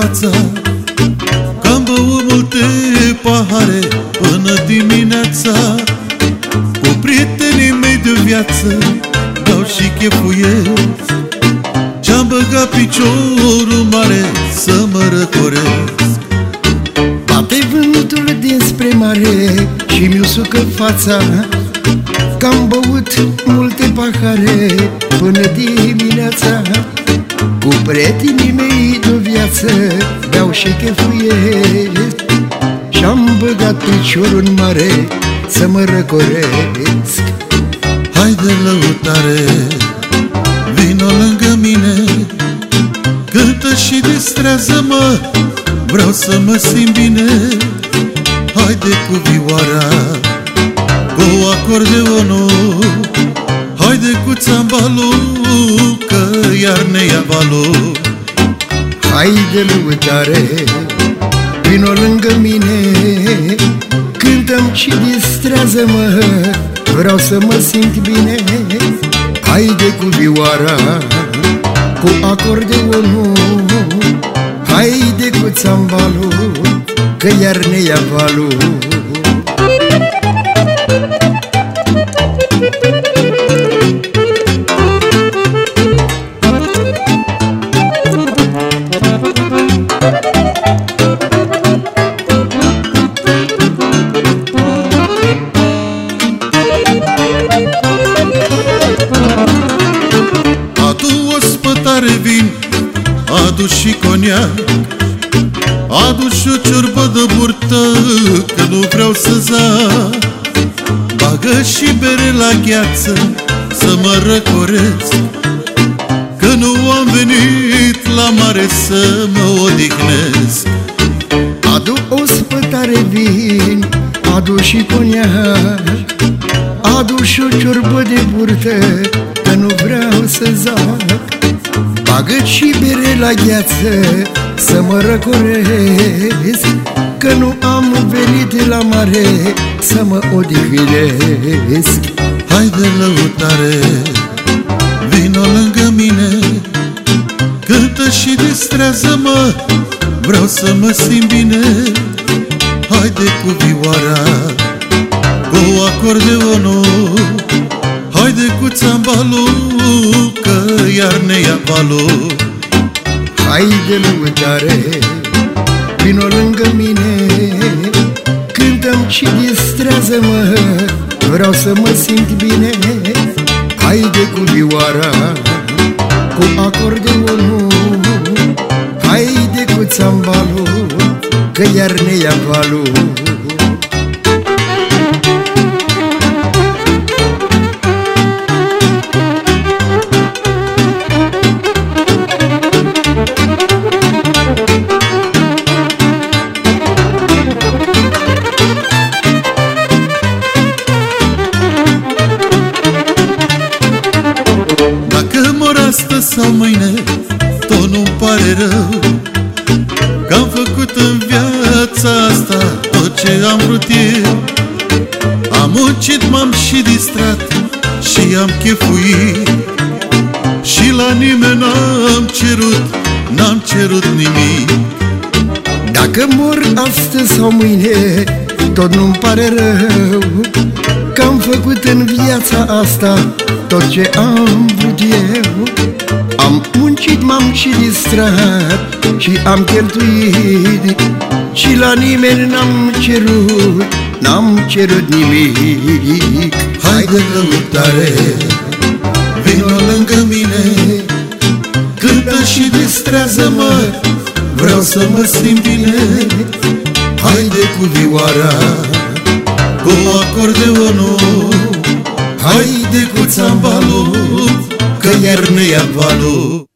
fața că am băut multe pahare până dimineața Cu prietenii mei de viață dau și chefuiesc. Și-am băgat piciorul mare să mă răcoresc. Bate vântul dinspre mare și mi-o sucă fața. Că am băut multe pahare până dimineața. Cu prietenii mei de viață beau și chefuiesc Și-am băgat piciorul în mare să mă răcoresc. Haide lăutare, vino lângă mine Cântă și distrează-mă, vreau să mă simt bine. Haide cu vioara, cu acordeonul Haide cu țambalul, că iar ne ia valul. Haide lăutare, vino lângă mine Cântăm și distrează-mă, vreau să mă simt bine. Haide cu vioara, cu acordeonul Haide cu țambalul, că iar ne ia valul coniac. Adu și o ciorbă de burtă, că nu vreau să zac. Bagă și bere la gheață, să mă răcoresc. Că nu am venit la mare să mă odihnesc. Adu o spătare vin, adu și coniac. Adu și o ciorbă de burtă, că nu vreau să zac Bagă și bere la gheață, să mă răcoresc Că nu am venit la mare, să mă odihnesc. Haide lăutare, vino lângă mine Cântă și distrează-mă, vreau să mă simt bine. Haide cu vioara, cu acordeonul Haide cu țambalul, că iar ne ia valul. Haide lăutare, vino lângă mine. Cântăm și distrează-mă, vreau să mă simt bine. Haide cu vioara, cu acordeonul. Haide cu țambalul, că iar ne ia valul Dacă mor astăzi sau mâine, tot nu-mi pare rău. Că am făcut în viața asta tot ce am vrut eu. Am muncit, m-am și distrat și am chefuit. Și la nimeni n-am cerut, n-am cerut nimic. Dacă mor astăzi sau mâine, tot nu-mi pare rău Că am făcut în viața asta tot ce am vrut eu. Am muncit, m-am și distrat și am cheltuit Și la nimeni n-am cerut, n-am cerut nimic. Haide lăutare, vino lângă mine Cântă și distrează-mă, vreau să mă simt bine. Haide cu vioara, cu acordeonul Haide cu țambalul, că iar ne ia valul